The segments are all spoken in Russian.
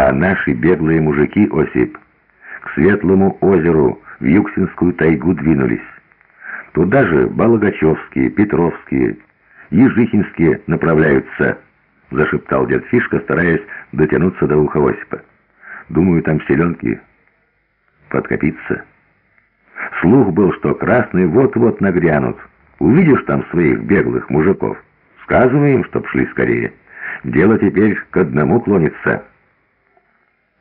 А наши беглые мужики, Осип, к Светлому озеру, в Юксинскую тайгу двинулись. Туда же Балагачевские, Петровские, Ежихинские направляются, зашептал дед Фишка, стараясь дотянуться до уха Осипа. Думаю, там селенки подкопиться. Слух был, что красные вот-вот нагрянут. Увидишь там своих беглых мужиков, сказывай им, чтоб шли скорее. Дело теперь к одному клонится.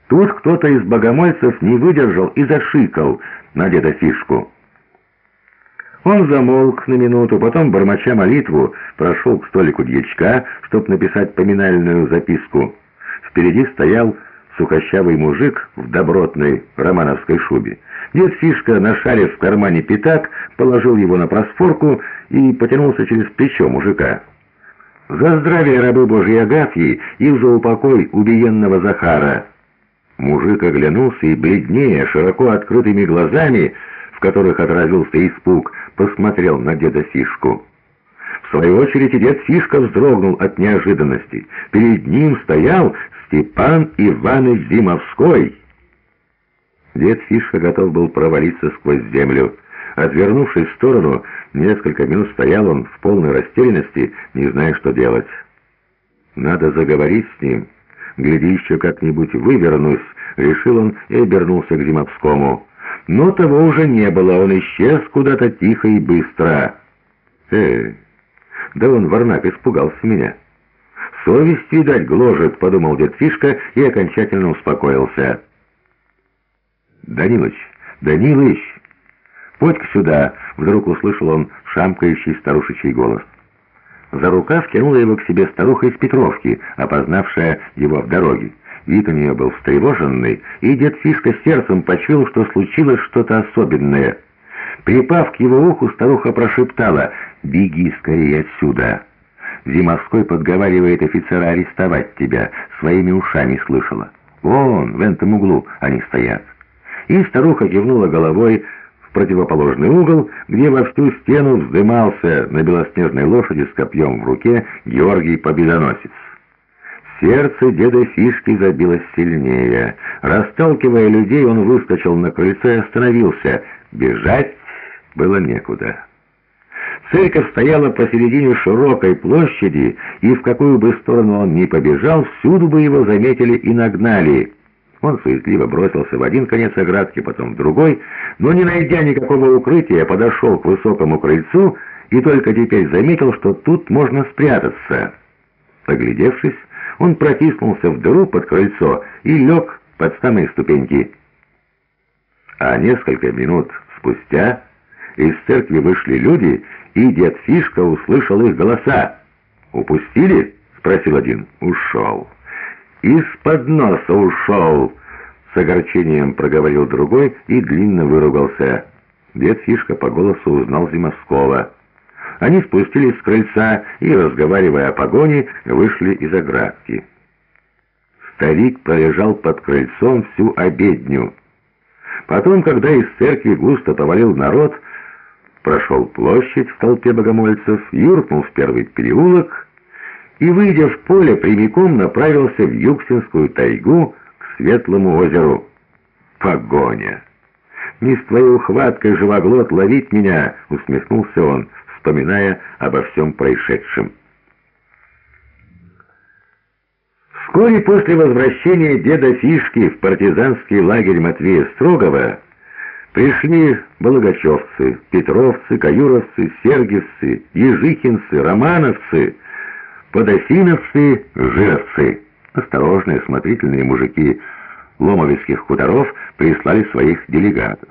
Тут кто-то из богомольцев не выдержал и зашикал на деда Фишку. Он замолк на минуту, потом, бормоча молитву, прошел к столику дьячка, чтобы написать поминальную записку. Впереди стоял сухощавый мужик в добротной романовской шубе. Дед Фишка, нашарив в кармане пятак, положил его на просфорку и потянулся через плечо мужика. «За здравие рабы Божьей Агафьи и за упокой убиенного Захара!» Мужик оглянулся и бледнее, широко открытыми глазами, в которых отразился испуг, посмотрел на деда Фишку. В свою очередь и дед Фишка вздрогнул от неожиданности. Перед ним стоял Степан Иванович Зимовской. Дед Фишка готов был провалиться сквозь землю. Отвернувшись в сторону, несколько минут стоял он в полной растерянности, не зная, что делать. «Надо заговорить с ним. Гляди, еще как-нибудь вывернусь», — решил он и обернулся к Зимовскому. Но того уже не было, он исчез куда-то тихо и быстро. «Э, да он, Варнак, испугался меня». «Совесть, видать, гложет», — подумал дед Фишка и окончательно успокоился. «Данилыч, Данилыч, подь сюда!» — вдруг услышал он шамкающий старушечий голос. За рукав тянула его к себе старуха из Петровки, опознавшая его в дороге. Вид у нее был встревоженный, и дед Фишка сердцем почуял, что случилось что-то особенное. Припав к его уху, старуха прошептала «Беги скорее отсюда!» Зимовской подговаривает офицера арестовать тебя, своими ушами слышала. Вон, в этом углу они стоят. И старуха кивнула головой противоположный угол, где во всю стену вздымался на белоснежной лошади с копьем в руке Георгий Победоносец. Сердце деда Фишки забилось сильнее. Расталкивая людей, он выскочил на крыльцо и остановился. Бежать было некуда. Церковь стояла посередине широкой площади, и в какую бы сторону он ни побежал, всюду бы его заметили и нагнали. Он суетливо бросился в один конец оградки, потом в другой, но, не найдя никакого укрытия, подошел к высокому крыльцу и только теперь заметил, что тут можно спрятаться. Поглядевшись, он протиснулся в дыру под крыльцо и лег под самые ступеньки. А несколько минут спустя из церкви вышли люди, и дед Фишка услышал их голоса. «Упустили?» — спросил один. «Ушел». «Из-под носа ушел!» — с огорчением проговорил другой и длинно выругался. Дед Фишка по голосу узнал Зимовского. Они спустились с крыльца и, разговаривая о погоне, вышли из оградки. Старик пролежал под крыльцом всю обедню. Потом, когда из церкви густо повалил народ, прошел площадь в толпе богомольцев, юркнул в первый переулок и, выйдя в поле, прямиком направился в Юксинскую тайгу к Светлому озеру. Погоня! «Не с твоей ухваткой, живоглот, ловить меня!» — усмехнулся он, вспоминая обо всем происшедшем. Вскоре после возвращения деда Фишки в партизанский лагерь Матвея Строгова Пришли Балагачевцы, Петровцы, Каюровцы, Сергиевцы, Ежихинцы, Романовцы, Подосиновцы, Жировцы. Осторожные, смотрительные мужики ломовицких хуторов прислали своих делегатов.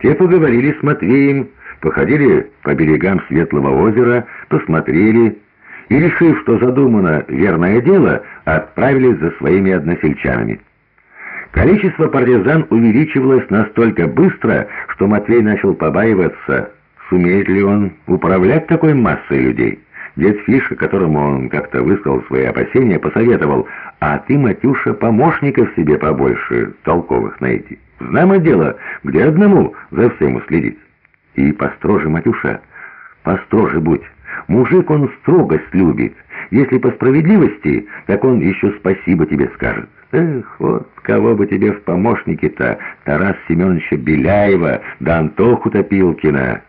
Те поговорили с Матвеем, походили по берегам Светлого озера, посмотрели и, решив, что задумано верное дело, отправились за своими односельчанами. Количество партизан увеличивалось настолько быстро, что Матвей начал побаиваться, сумеет ли он управлять такой массой людей. Дед Фиша, которому он как-то высказал свои опасения, посоветовал, «А ты, Матюша, помощников себе побольше толковых найти. Знамо дело, где одному за всем уследить. И построже, Матюша, построже будь. Мужик он строгость любит. Если по справедливости, так он еще спасибо тебе скажет». Эх, вот кого бы тебе в помощники-то, Тарас Семеновича Беляева да Антоху Топилкина».